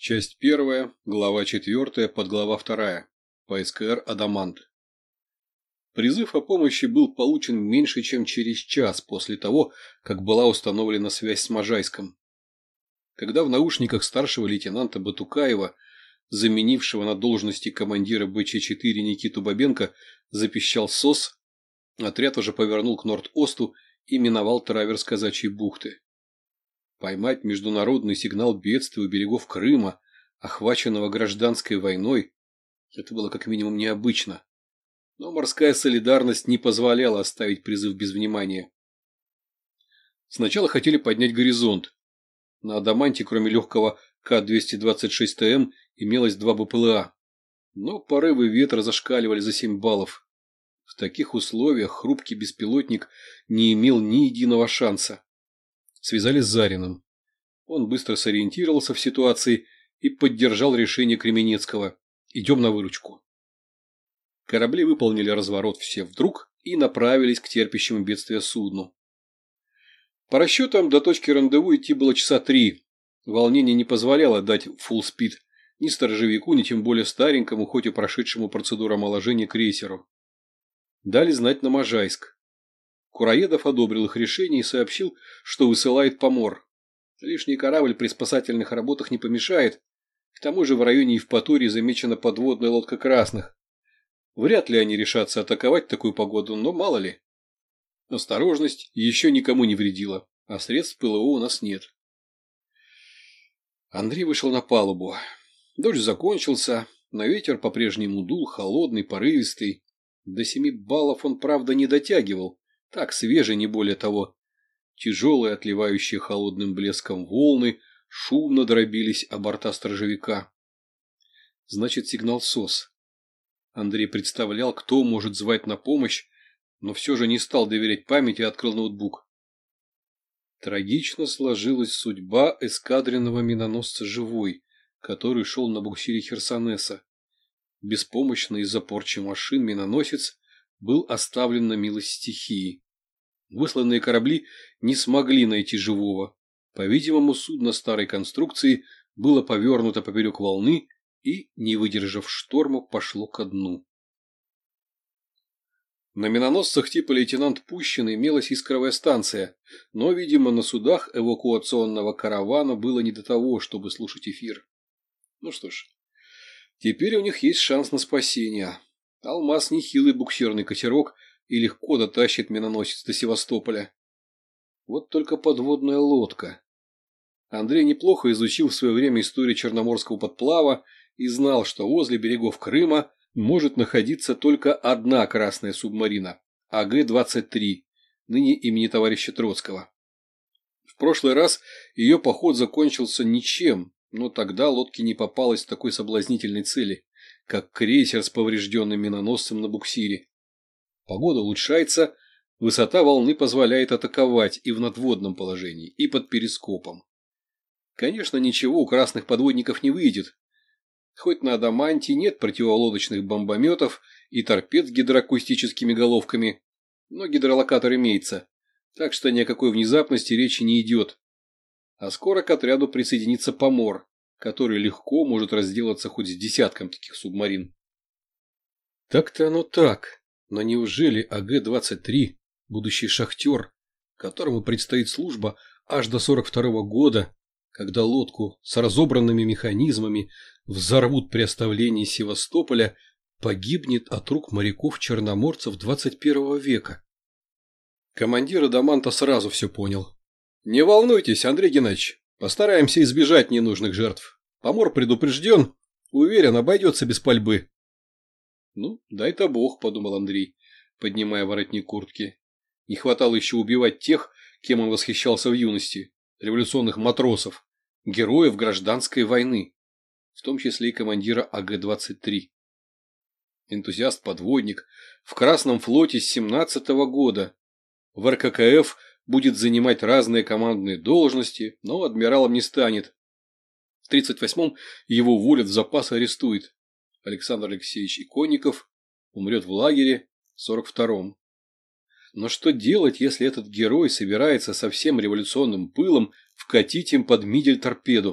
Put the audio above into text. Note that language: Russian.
Часть первая, глава четвертая, подглава вторая. ПСКР «Адамант». Призыв о помощи был получен меньше, чем через час после того, как была установлена связь с Можайском. Когда в наушниках старшего лейтенанта Батукаева, заменившего на должности командира БЧ-4 Никиту Бабенко, запищал СОС, отряд уже повернул к Норд-Осту и миновал траверс Казачьей бухты. Поймать международный сигнал бедствия у берегов Крыма, охваченного гражданской войной, это было как минимум необычно. Но морская солидарность не позволяла оставить призыв без внимания. Сначала хотели поднять горизонт. На Адаманте, кроме легкого К-226ТМ, имелось два БПЛА. Но порывы ветра зашкаливали за 7 баллов. В таких условиях хрупкий беспилотник не имел ни единого шанса. Связались с Зариным. Он быстро сориентировался в ситуации и поддержал решение Кременецкого. Идем на выручку. Корабли выполнили разворот все вдруг и направились к терпящему бедствия судну. По расчетам, до точки рандеву идти было часа три. Волнение не позволяло дать фулл спид ни сторожевику, ни тем более старенькому, хоть и прошедшему процедуру омоложения крейсеру. Дали знать на Можайск. Кураедов одобрил их решение и сообщил, что высылает помор. Лишний корабль при спасательных работах не помешает. К тому же в районе Евпатории замечена подводная лодка красных. Вряд ли они решатся атаковать такую погоду, но мало ли. Осторожность еще никому не вредила, а средств ПЛО у нас нет. Андрей вышел на палубу. Дождь закончился, но ветер по-прежнему дул, холодный, порывистый. До семи баллов он, правда, не дотягивал, так свежий, не более того. Тяжелые, отливающие холодным блеском волны шумно дробились о борта сторожевика. Значит, сигнал СОС. Андрей представлял, кто может звать на помощь, но все же не стал доверять памяти и открыл ноутбук. Трагично сложилась судьба эскадренного миноносца «Живой», который шел на буксире Херсонеса. Беспомощный из-за порчи машин миноносец был оставлен на милость стихии. Высланные корабли не смогли найти живого. По-видимому, судно старой конструкции было повернуто поперек волны и, не выдержав шторма, пошло ко дну. На миноносцах типа лейтенант Пущин имелась искровая станция, но, видимо, на судах эвакуационного каравана было не до того, чтобы слушать эфир. Ну что ж, теперь у них есть шанс на спасение. Алмаз нехилый буксирный катерок и легко дотащит миноносец до Севастополя. Вот только подводная лодка. Андрей неплохо изучил в свое время историю Черноморского подплава и знал, что возле берегов Крыма может находиться только одна красная субмарина – АГ-23, ныне имени товарища Троцкого. В прошлый раз ее поход закончился ничем, но тогда лодке не попалось такой соблазнительной цели как крейсер с поврежденным миноносцем на буксире. Погода улучшается, высота волны позволяет атаковать и в надводном положении, и под перископом. Конечно, ничего у красных подводников не выйдет. Хоть на Адаманте нет противолодочных бомбометов и торпед с гидроакустическими головками, но гидролокатор имеется, так что ни о какой внезапности речи не идет. А скоро к отряду присоединится помор, который легко может разделаться хоть с десятком таких субмарин. Так-то оно так, но неужели АГ-23, будущий шахтер, которому предстоит служба аж до 42-го года, когда лодку с разобранными механизмами взорвут при оставлении Севастополя, погибнет от рук моряков-черноморцев 21 века? Командир Адаманта сразу все понял. «Не волнуйтесь, Андрей Геннадьевич, Постараемся избежать ненужных жертв. Помор предупрежден. Уверен, обойдется без пальбы. Ну, дай-то бог, подумал Андрей, поднимая воротник куртки. Не хватало еще убивать тех, кем он восхищался в юности. Революционных матросов. Героев гражданской войны. В том числе и командира АГ-23. Энтузиаст-подводник. В Красном флоте с 17 -го года. В РККФ будет занимать разные командные должности, но адмиралом не станет. В 38-м его уволят в запас арестует. Александр Алексеевич Иконников умрет в лагере в 42-м. Но что делать, если этот герой собирается со всем революционным пылом вкатить им под мидель торпеду?